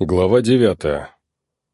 Глава девятая.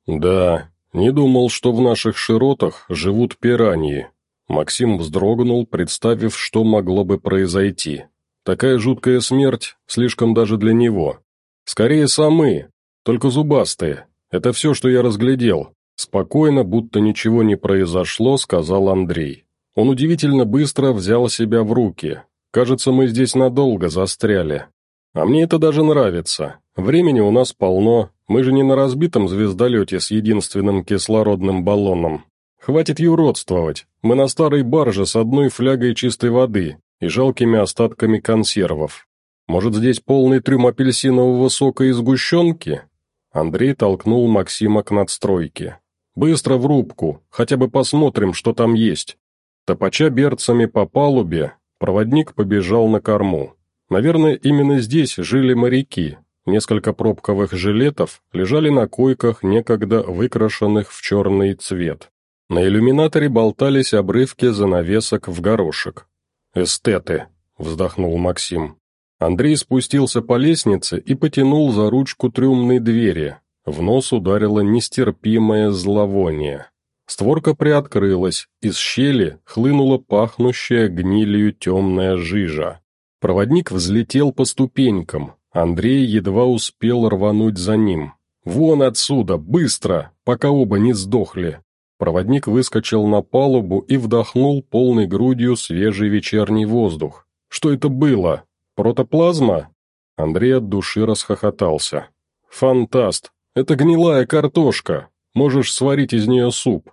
Да, не думал, что в наших широтах живут пираньи. Максим вздрогнул, представив, что могло бы произойти. Такая жуткая смерть, слишком даже для него. Скорее самы, только зубастые. Это все, что я разглядел. Спокойно, будто ничего не произошло, сказал Андрей. Он удивительно быстро взял себя в руки. Кажется, мы здесь надолго застряли. А мне это даже нравится. Времени у нас полно, мы же не на разбитом звездолете с единственным кислородным баллоном. Хватит юродствовать, мы на старой барже с одной флягой чистой воды и жалкими остатками консервов. Может, здесь полный трюм апельсинового сока и сгущенки?» Андрей толкнул Максима к надстройке. «Быстро в рубку, хотя бы посмотрим, что там есть». Топача берцами по палубе, проводник побежал на корму. Наверное, именно здесь жили моряки, Несколько пробковых жилетов лежали на койках, некогда выкрашенных в черный цвет. На иллюминаторе болтались обрывки занавесок в горошек. «Эстеты», — вздохнул Максим. Андрей спустился по лестнице и потянул за ручку трюмной двери. В нос ударило нестерпимое зловоние. Створка приоткрылась, из щели хлынула пахнущая гнилью темная жижа. Проводник взлетел по ступенькам, Андрей едва успел рвануть за ним. «Вон отсюда, быстро, пока оба не сдохли!» Проводник выскочил на палубу и вдохнул полной грудью свежий вечерний воздух. «Что это было? Протоплазма?» Андрей от души расхохотался. «Фантаст! Это гнилая картошка! Можешь сварить из нее суп!»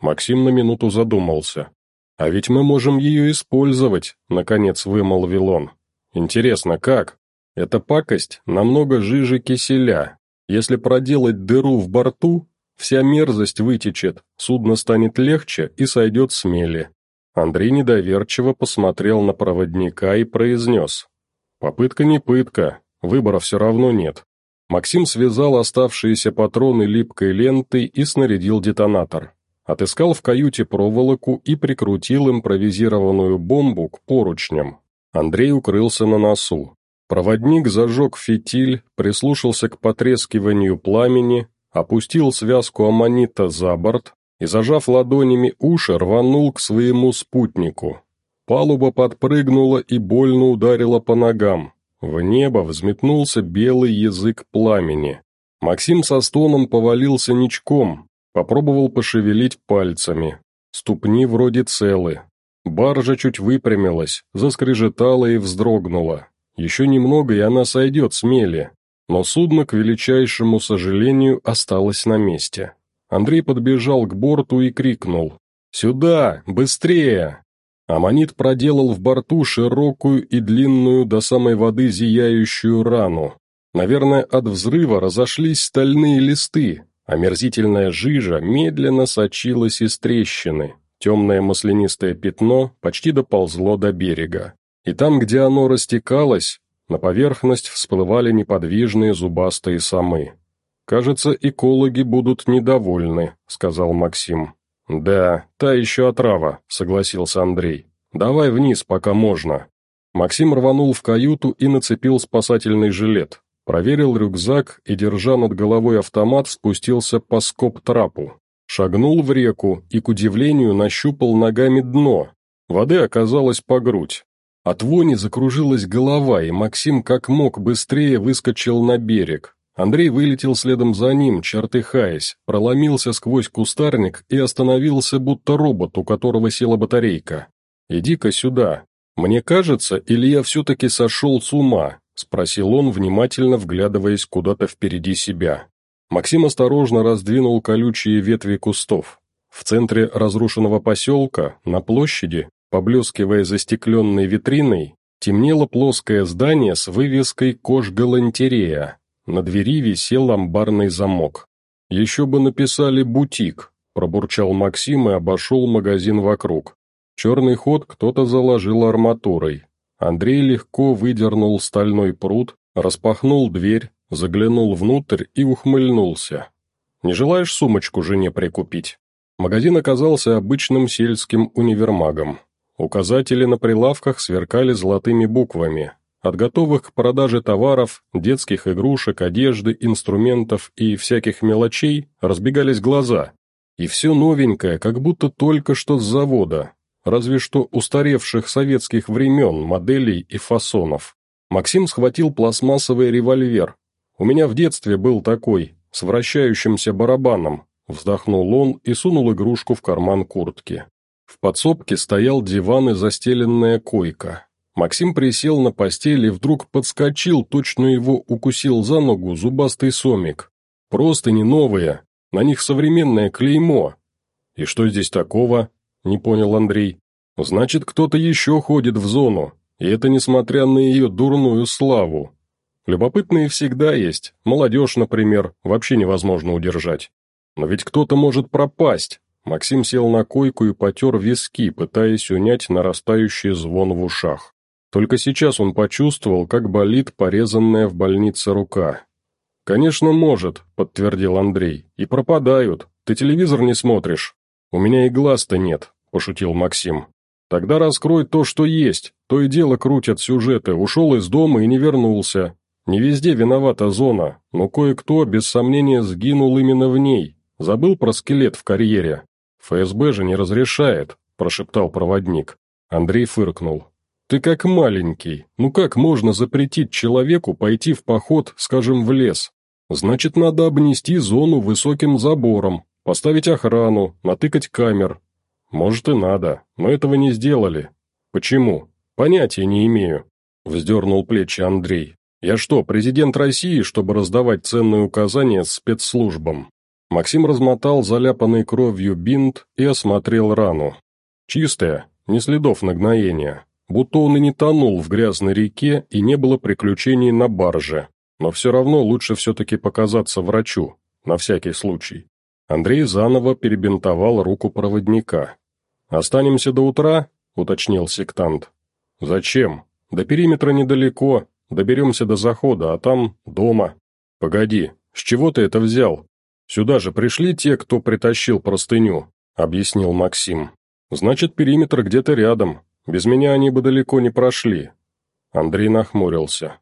Максим на минуту задумался. «А ведь мы можем ее использовать», — наконец вымолвил он. «Интересно, как?» Эта пакость намного жиже киселя. Если проделать дыру в борту, вся мерзость вытечет, судно станет легче и сойдет с мели. Андрей недоверчиво посмотрел на проводника и произнес. «Попытка не пытка, выбора все равно нет». Максим связал оставшиеся патроны липкой лентой и снарядил детонатор. Отыскал в каюте проволоку и прикрутил импровизированную бомбу к поручням. Андрей укрылся на носу. Проводник зажег фитиль, прислушался к потрескиванию пламени, опустил связку аммонита за борт и, зажав ладонями уши, рванул к своему спутнику. Палуба подпрыгнула и больно ударила по ногам. В небо взметнулся белый язык пламени. Максим со стоном повалился ничком, попробовал пошевелить пальцами. Ступни вроде целы. Баржа чуть выпрямилась, заскрежетала и вздрогнула. Еще немного, и она сойдет с но судно, к величайшему сожалению, осталось на месте. Андрей подбежал к борту и крикнул «Сюда! Быстрее!» Амmonит проделал в борту широкую и длинную до самой воды зияющую рану. Наверное, от взрыва разошлись стальные листы, омерзительная жижа медленно сочилась из трещины. Темное маслянистое пятно почти доползло до берега и там, где оно растекалось, на поверхность всплывали неподвижные зубастые самы. «Кажется, экологи будут недовольны», — сказал Максим. «Да, та еще отрава», — согласился Андрей. «Давай вниз, пока можно». Максим рванул в каюту и нацепил спасательный жилет. Проверил рюкзак и, держа над головой автомат, спустился по скоб-трапу. Шагнул в реку и, к удивлению, нащупал ногами дно. Воды оказалось по грудь. От вони закружилась голова, и Максим как мог быстрее выскочил на берег. Андрей вылетел следом за ним, чертыхаясь, проломился сквозь кустарник и остановился, будто робот, у которого села батарейка. «Иди-ка сюда. Мне кажется, или я все-таки сошел с ума?» — спросил он, внимательно вглядываясь куда-то впереди себя. Максим осторожно раздвинул колючие ветви кустов. В центре разрушенного поселка, на площади, Поблескивая застекленной витриной, темнело плоское здание с вывеской «Кожгалантерея». На двери висел амбарный замок. «Еще бы написали «бутик», — пробурчал Максим и обошел магазин вокруг. Черный ход кто-то заложил арматурой. Андрей легко выдернул стальной пруд, распахнул дверь, заглянул внутрь и ухмыльнулся. «Не желаешь сумочку жене прикупить?» Магазин оказался обычным сельским универмагом. Указатели на прилавках сверкали золотыми буквами. От готовых к продаже товаров, детских игрушек, одежды, инструментов и всяких мелочей разбегались глаза. И все новенькое, как будто только что с завода, разве что устаревших советских времен, моделей и фасонов. Максим схватил пластмассовый револьвер. «У меня в детстве был такой, с вращающимся барабаном», вздохнул он и сунул игрушку в карман куртки. В подсобке стоял диван и застеленная койка. Максим присел на постель и вдруг подскочил, точно его укусил за ногу зубастый сомик. Просто не новые, на них современное клеймо. И что здесь такого? Не понял Андрей. Значит, кто-то еще ходит в зону, и это несмотря на ее дурную славу. Любопытные всегда есть, молодежь, например, вообще невозможно удержать. Но ведь кто-то может пропасть. Максим сел на койку и потер виски, пытаясь унять нарастающий звон в ушах. Только сейчас он почувствовал, как болит порезанная в больнице рука. «Конечно, может», — подтвердил Андрей. «И пропадают. Ты телевизор не смотришь?» «У меня и глаз-то нет», — пошутил Максим. «Тогда раскрой то, что есть. То и дело крутят сюжеты. Ушел из дома и не вернулся. Не везде виновата зона, но кое-кто, без сомнения, сгинул именно в ней. Забыл про скелет в карьере. ФСБ же не разрешает», — прошептал проводник. Андрей фыркнул. «Ты как маленький. Ну как можно запретить человеку пойти в поход, скажем, в лес? Значит, надо обнести зону высоким забором, поставить охрану, натыкать камер. Может и надо, но этого не сделали. Почему? Понятия не имею. Вздернул плечи Андрей. Я что, президент России, чтобы раздавать ценные указания спецслужбам? Максим размотал заляпанный кровью бинт и осмотрел рану. Чистая, не следов нагноения. Будто он и не тонул в грязной реке и не было приключений на барже. Но все равно лучше все-таки показаться врачу, на всякий случай. Андрей заново перебинтовал руку проводника. «Останемся до утра?» — уточнил сектант. «Зачем? До периметра недалеко, доберемся до захода, а там дома». «Погоди, с чего ты это взял? Сюда же пришли те, кто притащил простыню», — объяснил Максим. «Значит, периметр где-то рядом. Без меня они бы далеко не прошли». Андрей нахмурился.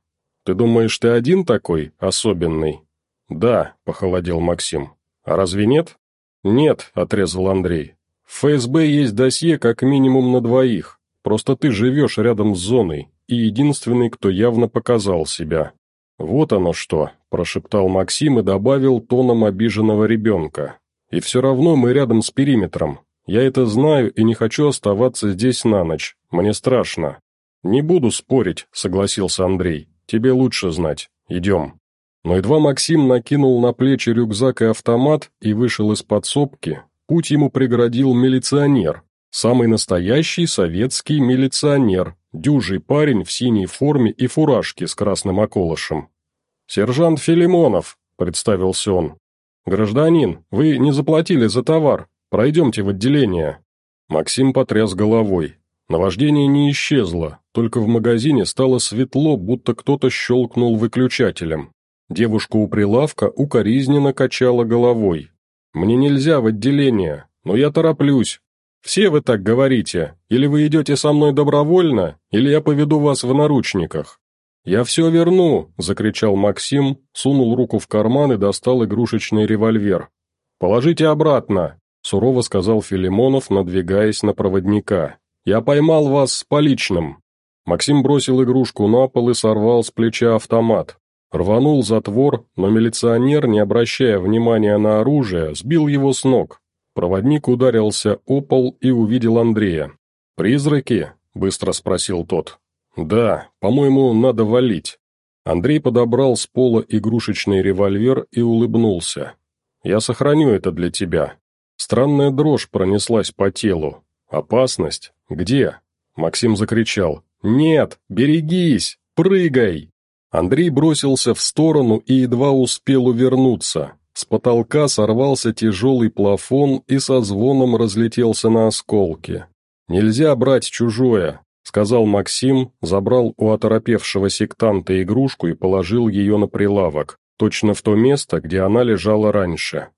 «Ты думаешь, ты один такой, особенный?» «Да», — похолодел Максим. «А разве нет?» «Нет», — отрезал Андрей. «В ФСБ есть досье как минимум на двоих. Просто ты живешь рядом с зоной, и единственный, кто явно показал себя». «Вот оно что», — прошептал Максим и добавил тоном обиженного ребенка. «И все равно мы рядом с периметром. Я это знаю и не хочу оставаться здесь на ночь. Мне страшно». «Не буду спорить», — согласился Андрей. Тебе лучше знать. Идем». Но едва Максим накинул на плечи рюкзак и автомат и вышел из подсобки, путь ему преградил милиционер, самый настоящий советский милиционер, дюжий парень в синей форме и фуражке с красным околышем. «Сержант Филимонов», — представился он. «Гражданин, вы не заплатили за товар, пройдемте в отделение». Максим потряс головой. Наваждение не исчезло, только в магазине стало светло, будто кто-то щелкнул выключателем. Девушка у прилавка укоризненно качала головой. «Мне нельзя в отделение, но я тороплюсь. Все вы так говорите, или вы идете со мной добровольно, или я поведу вас в наручниках». «Я все верну!» – закричал Максим, сунул руку в карман и достал игрушечный револьвер. «Положите обратно!» – сурово сказал Филимонов, надвигаясь на проводника. «Я поймал вас с поличным». Максим бросил игрушку на пол и сорвал с плеча автомат. Рванул затвор, но милиционер, не обращая внимания на оружие, сбил его с ног. Проводник ударился о пол и увидел Андрея. «Призраки?» – быстро спросил тот. «Да, по-моему, надо валить». Андрей подобрал с пола игрушечный револьвер и улыбнулся. «Я сохраню это для тебя». Странная дрожь пронеслась по телу. «Опасность? Где?» Максим закричал. «Нет, берегись! Прыгай!» Андрей бросился в сторону и едва успел увернуться. С потолка сорвался тяжелый плафон и со звоном разлетелся на осколки. «Нельзя брать чужое», — сказал Максим, забрал у оторопевшего сектанта игрушку и положил ее на прилавок, точно в то место, где она лежала раньше.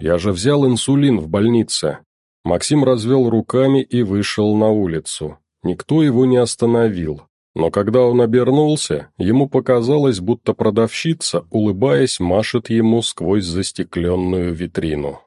«Я же взял инсулин в больнице». Максим развел руками и вышел на улицу. Никто его не остановил. Но когда он обернулся, ему показалось, будто продавщица, улыбаясь, машет ему сквозь застекленную витрину.